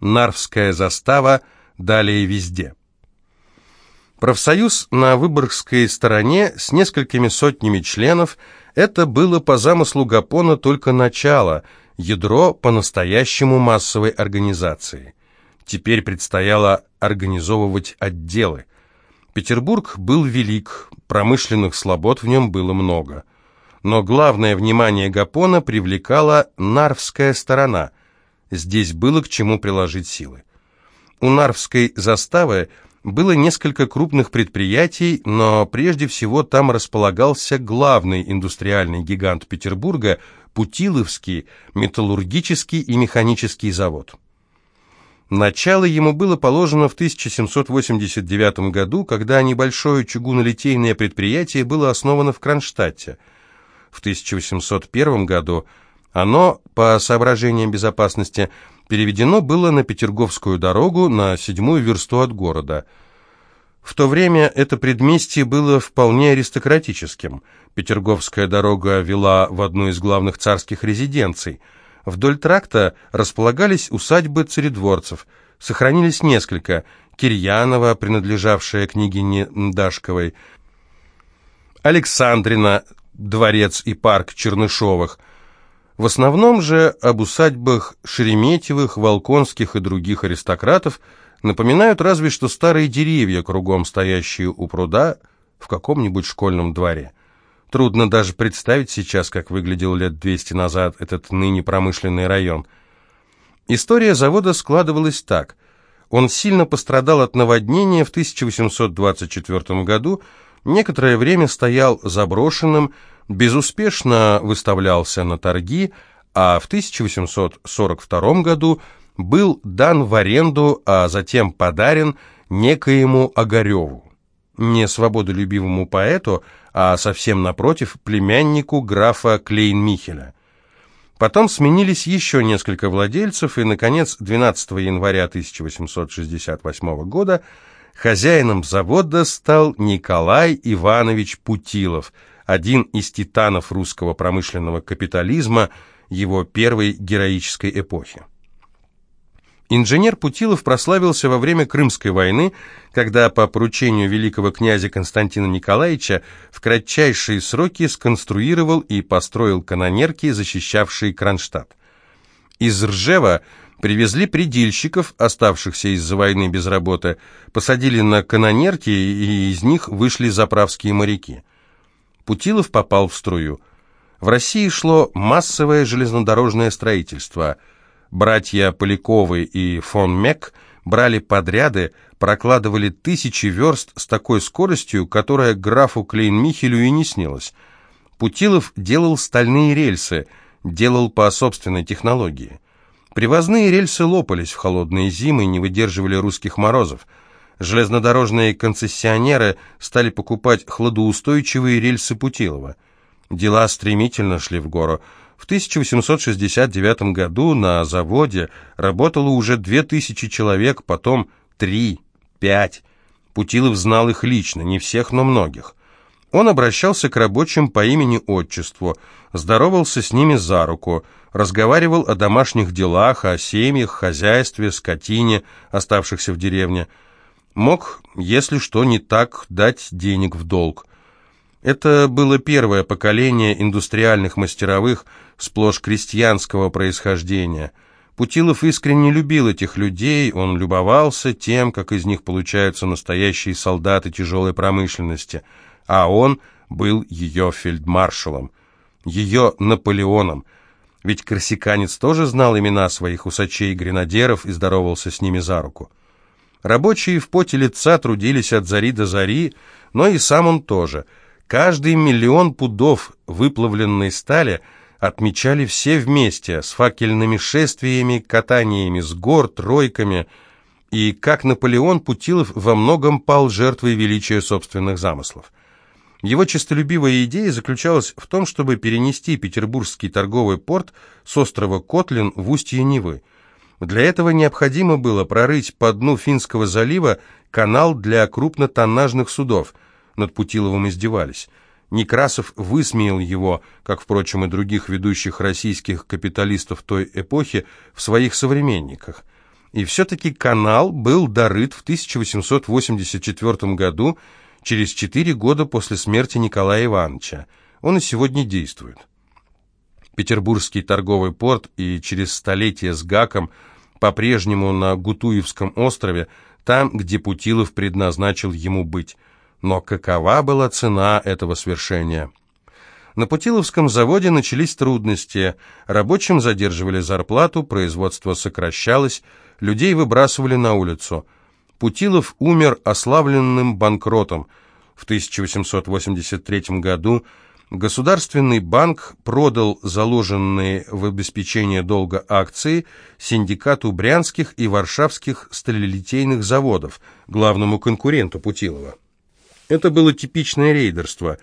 Нарвская застава, далее везде. Профсоюз на Выборгской стороне с несколькими сотнями членов – это было по замыслу Гапона только начало, ядро по-настоящему массовой организации. Теперь предстояло организовывать отделы. Петербург был велик, промышленных слобод в нем было много. Но главное внимание Гапона привлекала Нарвская сторона. Здесь было к чему приложить силы. У Нарвской заставы – было несколько крупных предприятий, но прежде всего там располагался главный индустриальный гигант Петербурга – Путиловский металлургический и механический завод. Начало ему было положено в 1789 году, когда небольшое чугунолитейное предприятие было основано в Кронштадте. В 1801 году оно, по соображениям безопасности, переведено было на Петерговскую дорогу на седьмую версту от города. В то время это предместье было вполне аристократическим. Петерговская дорога вела в одну из главных царских резиденций. Вдоль тракта располагались усадьбы царедворцев. Сохранились несколько. Кирьянова, принадлежавшая княгине Дашковой, Александрина, дворец и парк Чернышовых – в основном же об усадьбах Шереметьевых, Волконских и других аристократов напоминают разве что старые деревья, кругом стоящие у пруда в каком-нибудь школьном дворе. Трудно даже представить сейчас, как выглядел лет 200 назад этот ныне промышленный район. История завода складывалась так. Он сильно пострадал от наводнения в 1824 году, некоторое время стоял заброшенным, безуспешно выставлялся на торги, а в 1842 году был дан в аренду, а затем подарен некоему Огареву. Не свободолюбивому поэту, а совсем напротив, племяннику графа Клейн-Михеля. Потом сменились еще несколько владельцев, и, наконец, 12 января 1868 года хозяином завода стал Николай Иванович Путилов – один из титанов русского промышленного капитализма его первой героической эпохи. Инженер Путилов прославился во время Крымской войны, когда по поручению великого князя Константина Николаевича в кратчайшие сроки сконструировал и построил канонерки, защищавшие Кронштадт. Из Ржева привезли предельщиков, оставшихся из-за войны без работы, посадили на канонерки, и из них вышли заправские моряки. Путилов попал в струю. В России шло массовое железнодорожное строительство. Братья Поляковы и фон Мек брали подряды, прокладывали тысячи верст с такой скоростью, которая графу Клейн-Михелю и не снилась. Путилов делал стальные рельсы, делал по собственной технологии. Привозные рельсы лопались в холодные зимы и не выдерживали русских морозов – Железнодорожные концессионеры стали покупать хладоустойчивые рельсы Путилова. Дела стремительно шли в гору. В 1869 году на заводе работало уже 2000 человек, потом 3, 5. Путилов знал их лично, не всех, но многих. Он обращался к рабочим по имени-отчеству, здоровался с ними за руку, разговаривал о домашних делах, о семьях, хозяйстве, скотине, оставшихся в деревне – Мог, если что не так, дать денег в долг. Это было первое поколение индустриальных мастеровых, сплошь крестьянского происхождения. Путилов искренне любил этих людей, он любовался тем, как из них получаются настоящие солдаты тяжелой промышленности, а он был ее фельдмаршалом, ее Наполеоном, ведь корсиканец тоже знал имена своих усачей и гренадеров и здоровался с ними за руку. Рабочие в поте лица трудились от зари до зари, но и сам он тоже. Каждый миллион пудов выплавленной стали отмечали все вместе, с факельными шествиями, катаниями с гор, тройками, и, как Наполеон, Путилов во многом пал жертвой величия собственных замыслов. Его честолюбивая идея заключалась в том, чтобы перенести петербургский торговый порт с острова Котлин в устье Невы – для этого необходимо было прорыть по дну Финского залива канал для крупнотоннажных судов. Над Путиловым издевались. Некрасов высмеял его, как, впрочем, и других ведущих российских капиталистов той эпохи, в своих современниках. И все-таки канал был дорыт в 1884 году, через четыре года после смерти Николая Ивановича. Он и сегодня действует. Петербургский торговый порт и через столетие с Гаком по-прежнему на Гутуевском острове, там, где Путилов предназначил ему быть. Но какова была цена этого свершения? На Путиловском заводе начались трудности. Рабочим задерживали зарплату, производство сокращалось, людей выбрасывали на улицу. Путилов умер ославленным банкротом. В 1883 году Государственный банк продал заложенные в обеспечение долга акции синдикату брянских и варшавских сталелитейных заводов, главному конкуренту Путилова. Это было типичное рейдерство.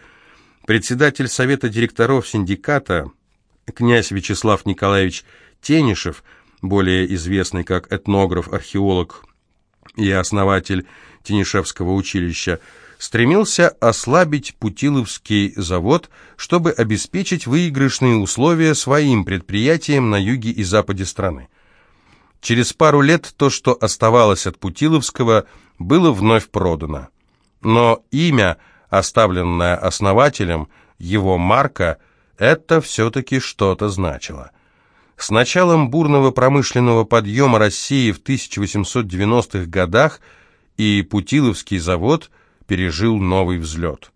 Председатель совета директоров синдиката, князь Вячеслав Николаевич Тенишев, более известный как этнограф, археолог и основатель Тенишевского училища, стремился ослабить Путиловский завод, чтобы обеспечить выигрышные условия своим предприятиям на юге и западе страны. Через пару лет то, что оставалось от Путиловского, было вновь продано. Но имя, оставленное основателем, его марка, это все-таки что-то значило. С началом бурного промышленного подъема России в 1890-х годах и Путиловский завод – пережил новый взлет.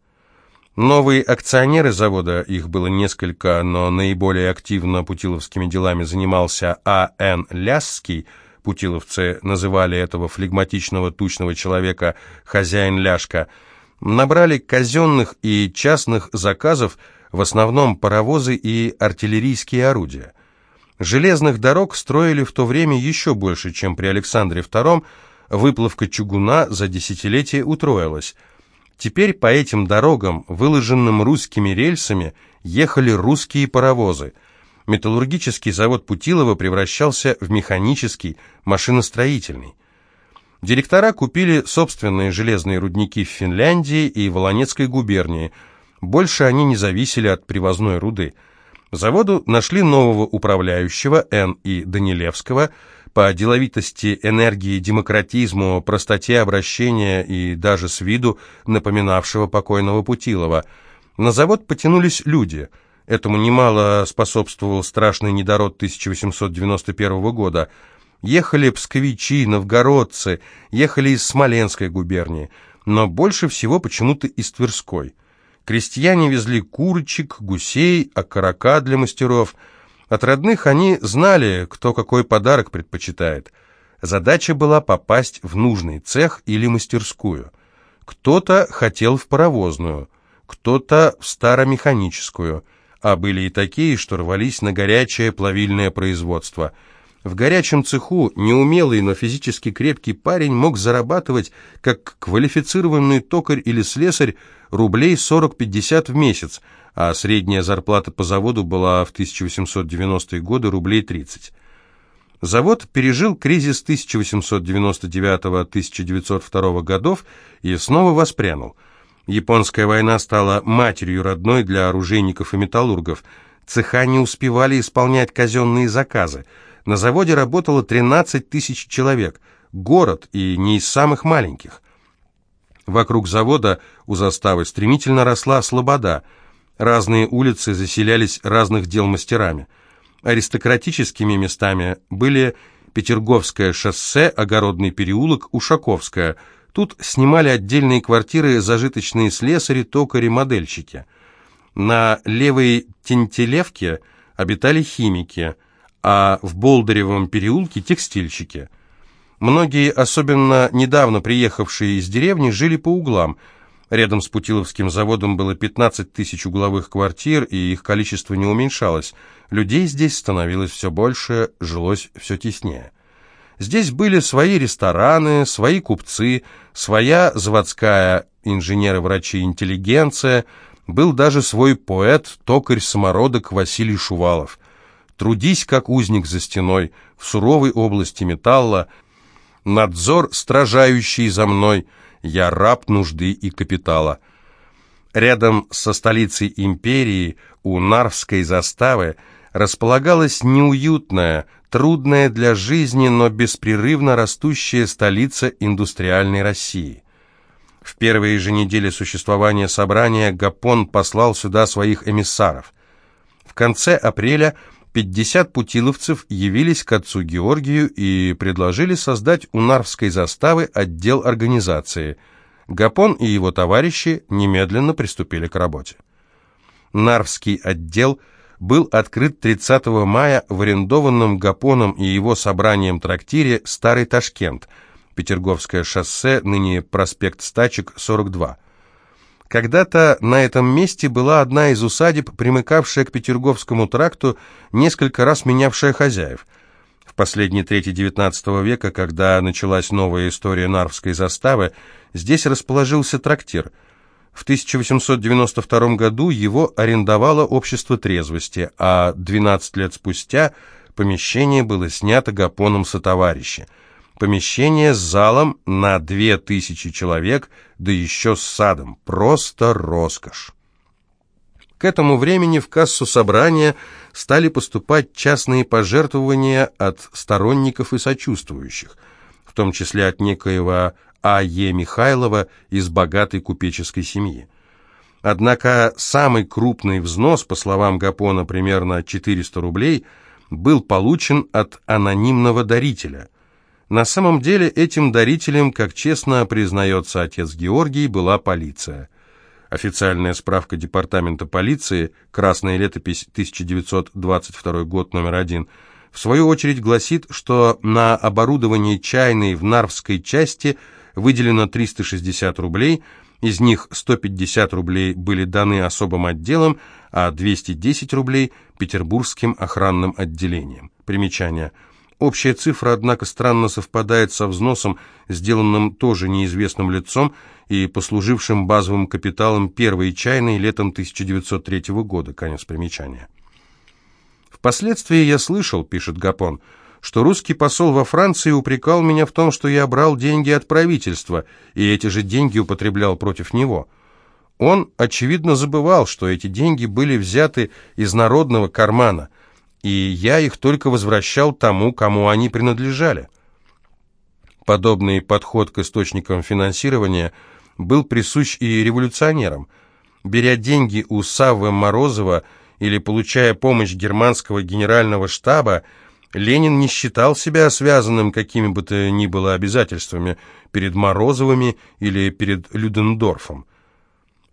Новые акционеры завода, их было несколько, но наиболее активно путиловскими делами занимался А.Н. Лясский, путиловцы называли этого флегматичного тучного человека хозяин Ляшка, набрали казенных и частных заказов, в основном паровозы и артиллерийские орудия. Железных дорог строили в то время еще больше, чем при Александре II, выплавка чугуна за десятилетие утроилась. Теперь по этим дорогам, выложенным русскими рельсами, ехали русские паровозы. Металлургический завод Путилова превращался в механический, машиностроительный. Директора купили собственные железные рудники в Финляндии и Волонецкой губернии. Больше они не зависели от привозной руды. Заводу нашли нового управляющего Н. И. Данилевского – по деловитости, энергии, демократизму, простоте обращения и даже с виду напоминавшего покойного Путилова. На завод потянулись люди. Этому немало способствовал страшный недород 1891 года. Ехали псковичи, новгородцы, ехали из Смоленской губернии, но больше всего почему-то из Тверской. Крестьяне везли курочек, гусей, окорока для мастеров – от родных они знали, кто какой подарок предпочитает. Задача была попасть в нужный цех или мастерскую. Кто-то хотел в паровозную, кто-то в старомеханическую, а были и такие, что рвались на горячее плавильное производство. В горячем цеху неумелый, но физически крепкий парень мог зарабатывать, как квалифицированный токарь или слесарь, рублей 40-50 в месяц – а средняя зарплата по заводу была в 1890-е годы рублей 30. Завод пережил кризис 1899-1902 годов и снова воспрянул. Японская война стала матерью родной для оружейников и металлургов. Цеха не успевали исполнять казенные заказы. На заводе работало 13 тысяч человек. Город и не из самых маленьких. Вокруг завода у заставы стремительно росла слобода – Разные улицы заселялись разных дел мастерами. Аристократическими местами были Петерговское шоссе, Огородный переулок, Ушаковская. Тут снимали отдельные квартиры зажиточные слесари, токари, модельщики. На левой Тентелевке обитали химики, а в Болдыревом переулке текстильщики. Многие, особенно недавно приехавшие из деревни, жили по углам – Рядом с Путиловским заводом было 15 тысяч угловых квартир, и их количество не уменьшалось. Людей здесь становилось все больше, жилось все теснее. Здесь были свои рестораны, свои купцы, своя заводская инженеры-врачи интеллигенция, был даже свой поэт, токарь-самородок Василий Шувалов. Трудись, как узник за стеной, в суровой области металла, надзор, стражающий за мной — я раб нужды и капитала. Рядом со столицей империи, у Нарвской заставы, располагалась неуютная, трудная для жизни, но беспрерывно растущая столица индустриальной России. В первые же недели существования собрания Гапон послал сюда своих эмиссаров. В конце апреля 50 путиловцев явились к отцу Георгию и предложили создать у Нарвской заставы отдел организации. Гапон и его товарищи немедленно приступили к работе. Нарвский отдел был открыт 30 мая в арендованном Гапоном и его собранием трактире «Старый Ташкент», Петерговское шоссе, ныне проспект Стачек, 42. Когда-то на этом месте была одна из усадеб, примыкавшая к Петерговскому тракту, несколько раз менявшая хозяев. В последней трети XIX века, когда началась новая история Нарвской заставы, здесь расположился трактир. В 1892 году его арендовало общество трезвости, а 12 лет спустя помещение было снято гапоном сотоварища. Помещение с залом на две тысячи человек, да еще с садом. Просто роскошь. К этому времени в кассу собрания стали поступать частные пожертвования от сторонников и сочувствующих, в том числе от некоего А.Е. Михайлова из богатой купеческой семьи. Однако самый крупный взнос, по словам Гапона, примерно 400 рублей, был получен от анонимного дарителя – на самом деле этим дарителем, как честно признается отец Георгий, была полиция. Официальная справка Департамента полиции, Красная летопись, 1922 год, номер один, в свою очередь гласит, что на оборудование чайной в Нарвской части выделено 360 рублей, из них 150 рублей были даны особым отделам, а 210 рублей – Петербургским охранным отделением. Примечание – Общая цифра, однако, странно совпадает со взносом, сделанным тоже неизвестным лицом и послужившим базовым капиталом первой чайной летом 1903 года. Конец примечания. «Впоследствии я слышал, — пишет Гапон, — что русский посол во Франции упрекал меня в том, что я брал деньги от правительства, и эти же деньги употреблял против него. Он, очевидно, забывал, что эти деньги были взяты из народного кармана — и я их только возвращал тому, кому они принадлежали. Подобный подход к источникам финансирования был присущ и революционерам. Беря деньги у Саввы Морозова или получая помощь германского генерального штаба, Ленин не считал себя связанным какими бы то ни было обязательствами перед Морозовыми или перед Людендорфом.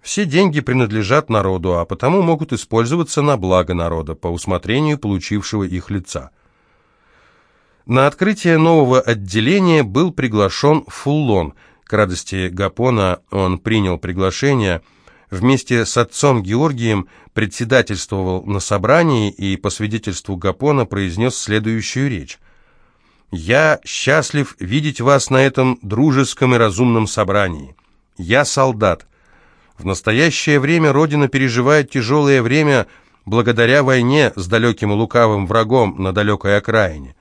Все деньги принадлежат народу, а потому могут использоваться на благо народа по усмотрению получившего их лица. На открытие нового отделения был приглашен Фуллон. К радости Гапона он принял приглашение, вместе с отцом Георгием председательствовал на собрании и по свидетельству Гапона произнес следующую речь. «Я счастлив видеть вас на этом дружеском и разумном собрании. Я солдат». В настоящее время Родина переживает тяжелое время благодаря войне с далеким и лукавым врагом на далекой окраине.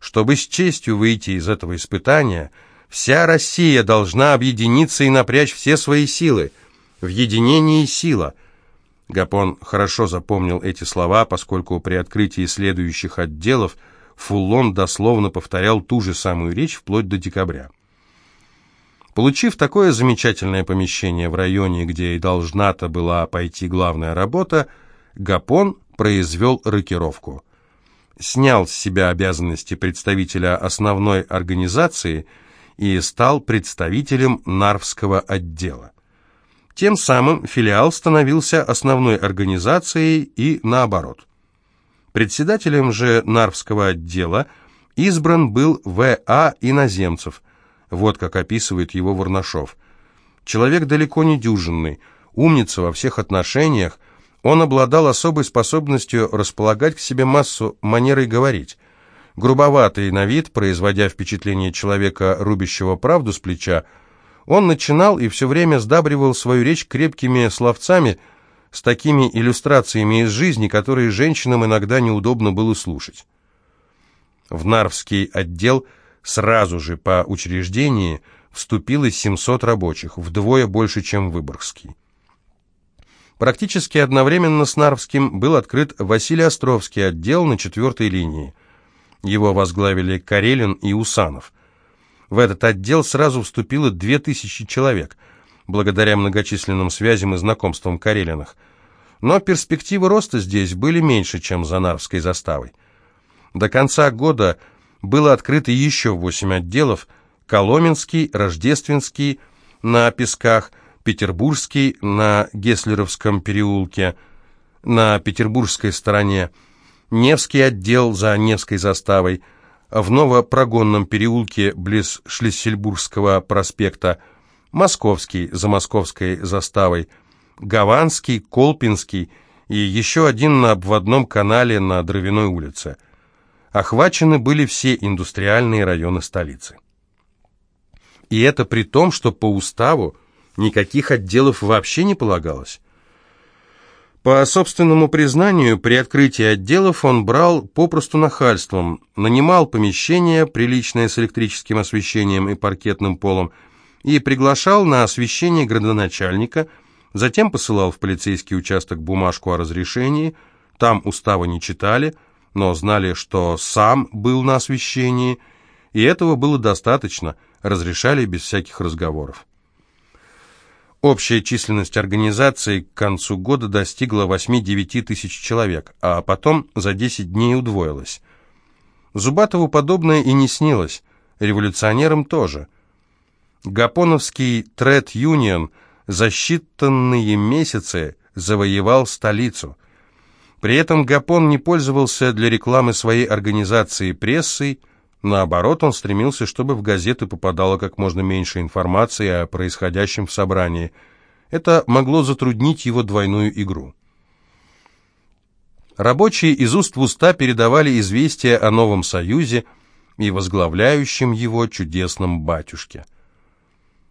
Чтобы с честью выйти из этого испытания, вся Россия должна объединиться и напрячь все свои силы. В единении сила. Гапон хорошо запомнил эти слова, поскольку при открытии следующих отделов Фуллон дословно повторял ту же самую речь вплоть до декабря. Получив такое замечательное помещение в районе, где и должна-то была пойти главная работа, Гапон произвел рокировку. Снял с себя обязанности представителя основной организации и стал представителем Нарвского отдела. Тем самым филиал становился основной организацией и наоборот. Председателем же Нарвского отдела избран был В.А. Иноземцев – вот как описывает его Варнашов. Человек далеко не дюжинный, умница во всех отношениях, он обладал особой способностью располагать к себе массу манерой говорить. Грубоватый на вид, производя впечатление человека, рубящего правду с плеча, он начинал и все время сдабривал свою речь крепкими словцами с такими иллюстрациями из жизни, которые женщинам иногда неудобно было слушать. В Нарвский отдел – Сразу же по учреждении вступило 700 рабочих, вдвое больше, чем Выборгский. Практически одновременно с Нарвским был открыт Василий Островский отдел на четвертой линии. Его возглавили Карелин и Усанов. В этот отдел сразу вступило 2000 человек, благодаря многочисленным связям и знакомствам Карелиных. Но перспективы роста здесь были меньше, чем за Нарвской заставой. До конца года было открыто еще 8 отделов – Коломенский, Рождественский на Песках, Петербургский на Геслеровском переулке, на петербургской стороне, Невский отдел за Невской заставой, в Новопрогонном переулке близ Шлиссельбургского проспекта, Московский за Московской заставой, Гаванский, Колпинский и еще один на обводном канале на Дровяной улице. Охвачены были все индустриальные районы столицы. И это при том, что по уставу никаких отделов вообще не полагалось. По собственному признанию, при открытии отделов он брал попросту нахальством, нанимал помещение, приличное с электрическим освещением и паркетным полом, и приглашал на освещение градоначальника, затем посылал в полицейский участок бумажку о разрешении, там устава не читали, но знали, что сам был на освещении, и этого было достаточно – разрешали без всяких разговоров. Общая численность организации к концу года достигла 8-9 тысяч человек, а потом за 10 дней удвоилась. Зубатову подобное и не снилось, революционерам тоже. Гапоновский тред-юнион за считанные месяцы завоевал столицу. При этом Гапон не пользовался для рекламы своей организации прессой, Наоборот, он стремился, чтобы в газеты попадало как можно меньше информации о происходящем в собрании. Это могло затруднить его двойную игру. Рабочие из уст в уста передавали известия о новом союзе и возглавляющем его чудесном батюшке.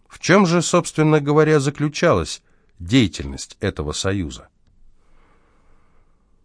В чем же, собственно говоря, заключалась деятельность этого союза?